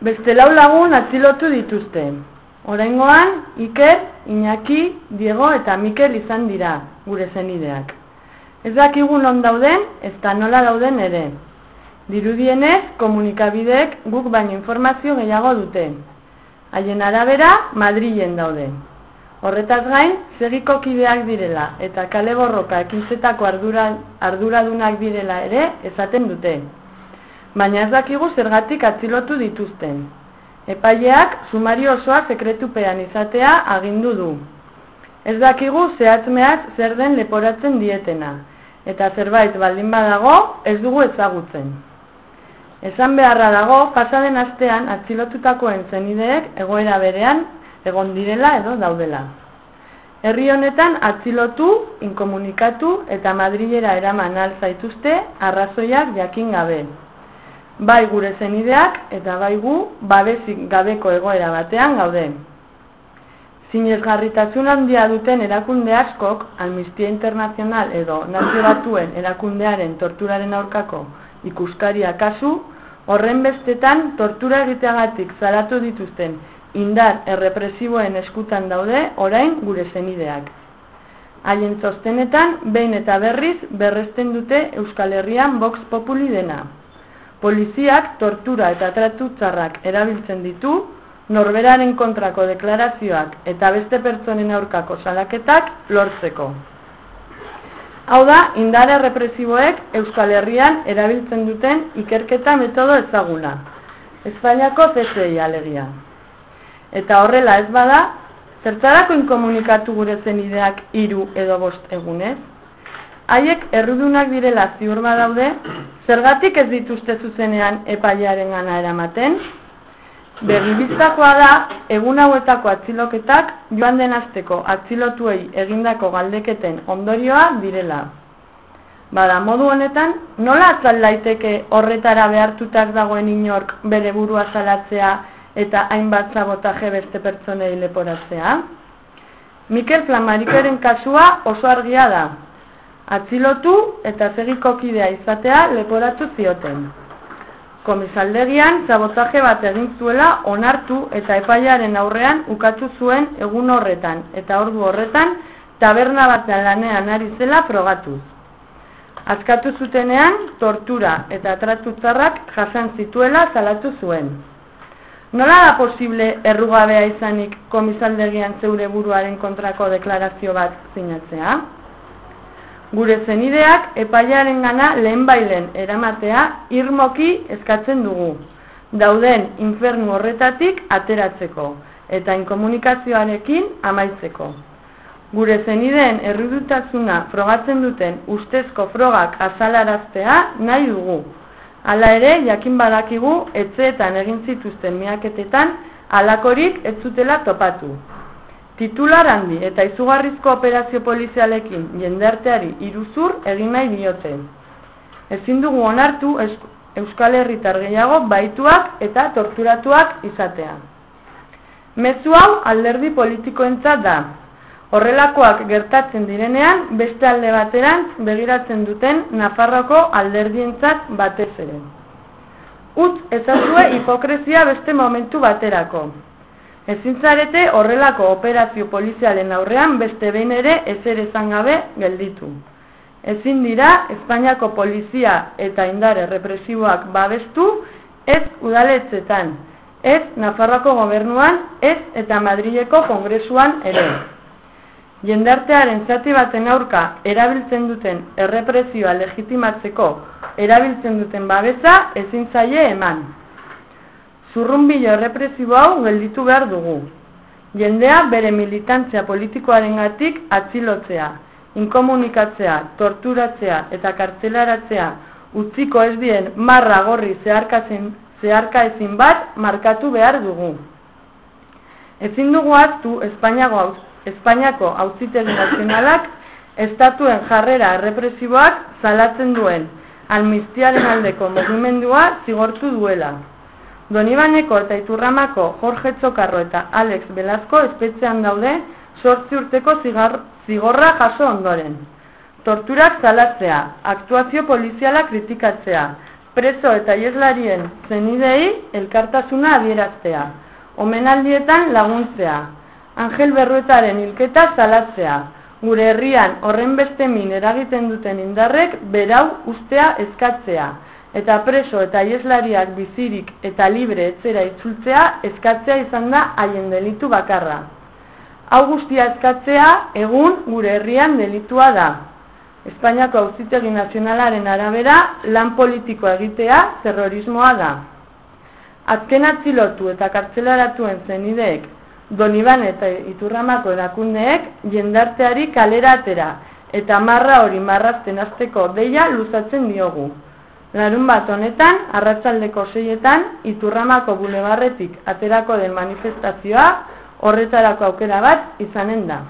Beste lau lagun atzilotu dituzte. Oraingoan Iker, Iñaki, Diego eta Mikel izan dira gure zenideak. Ez dakigu non dauden, ez da nola dauden ere. Dirudienez, komunikabideek guk baino informazio gehiago dute. Haien arabera, Madrilen daude. Horretaz gain, segiko kideak direla eta kale borroka ekintzetako ardura, arduradunak direla ere esaten dute baina ez dakigu zergatik atzilotu dituzten. Epaileak sumario osoa sekretupean izatea agindu du. Ez dakigu zehatzmeaz zer den leporatzen dietena, eta zerbait baldin badago ez dugu ezagutzen. Esan beharra dago, pasaden astean atzilotutakoen zenideek egoera berean egon direla edo daudela. Herri honetan atzilotu, inkomunikatu eta madrilera eraman alzaituzte arrazoiak jakin gabe bai gure zenideak eta bai gu babesik gabeko egoera batean gaude. Zinezgarritasun handia duten erakunde askok, Amnistia Internazional edo Nazio Batuen erakundearen torturaren aurkako ikuskaria kasu, horren bestetan tortura egiteagatik zaratu dituzten indar errepresiboen eskutan daude orain gure zenideak. Haien txostenetan, behin eta berriz berresten dute Euskal Herrian Vox Populi dena. Poliziak tortura eta tratutzarrak erabiltzen ditu, norberaren kontrako deklarazioak eta beste pertsonen aurkako salaketak lortzeko. Hau da, indare represiboek Euskal Herrian erabiltzen duten ikerketa metodo ezaguna. Espainiako CSI alegia. Eta horrela ez bada, zertzarako inkomunikatu gure zen ideak iru edo bost egunez? Haiek errudunak direla ziur daude, zergatik ez dituzte zuzenean epailearen gana eramaten? Begibiztakoa da, egun hauetako atziloketak joan den azteko atzilotuei egindako galdeketen ondorioa direla. Bada, modu honetan, nola atzal daiteke horretara behartutak dagoen inork bere burua salatzea eta hainbat sabotaje beste pertsonei leporatzea? Mikel Flamarikeren kasua oso argia da, atzilotu eta segiko kidea izatea leporatu zioten. Komisaldegian sabotaje bat egin zuela onartu eta epaiaren aurrean ukatu zuen egun horretan eta ordu horretan taberna bat lanean ari zela frogatuz. Azkatu zutenean tortura eta tratutzarrak jasan zituela salatu zuen. Nola da posible errugabea izanik komisaldegian zeure buruaren kontrako deklarazio bat zinatzea? Gure zenideak epailearen gana lehen bailen eramatea irmoki eskatzen dugu. Dauden infernu horretatik ateratzeko eta inkomunikazioarekin amaitzeko. Gure zenideen errudutasuna frogatzen duten ustezko frogak azalaraztea nahi dugu. Hala ere, jakin badakigu, etxeetan egin zituzten miaketetan, alakorik ez zutela topatu. Titular handi eta izugarrizko operazio polizialekin jendarteari iruzur egin nahi diote. Ezin dugu onartu Euskal Herritar gehiago baituak eta torturatuak izatea. Mezu hau alderdi politikoentzat da. Horrelakoak gertatzen direnean beste alde bateran begiratzen duten Nafarroko alderdientzat batez ere. Utz ezazue hipokresia beste momentu baterako. Ezin zarete horrelako operazio polizialen aurrean beste behin ere ezer ezan gabe gelditu. Ezin dira Espainiako polizia eta indare represiboak babestu ez udaletzetan, ez Nafarroako gobernuan, ez eta Madrileko kongresuan ere. Jendartearen zati baten aurka erabiltzen duten errepresioa legitimatzeko erabiltzen duten babesa ezin zaie eman zurrumbilo errepresibo hau gelditu behar dugu. Jendea bere militantzia politikoaren gatik atzilotzea, inkomunikatzea, torturatzea eta kartzelaratzea utziko ez dien marra gorri zeharka ezin bat markatu behar dugu. Ezin dugu aztu Espainiako, Espainiako auzitegi nazionalak estatuen jarrera errepresiboak zalatzen duen almistiaren aldeko mugimendua zigortu duela. Donibaneko eta Iturramako Jorge Txokarro eta Alex Velasco espetzean daude sortzi urteko zigar, zigorra jaso ondoren. Torturak zalatzea, aktuazio poliziala kritikatzea, preso eta ieslarien zenidei elkartasuna adieraztea, omenaldietan laguntzea, Angel Berruetaren hilketa zalatzea, gure herrian horren beste min eragiten duten indarrek berau ustea eskatzea, eta preso eta ieslariak bizirik eta libre etzera itzultzea eskatzea izan da haien delitu bakarra. Hau guztia eskatzea egun gure herrian delitua da. Espainiako auzitegi nazionalaren arabera lan politikoa egitea terrorismoa da. Azken atzilotu eta kartzelaratuen zenideek Doniban eta Iturramako erakundeek jendarteari kalera atera eta marra hori marrazten azteko deia luzatzen diogu. Larun bat honetan, arratsaldeko seietan, Iturramako bulebarretik aterako den manifestazioa horretarako aukera bat izanen da.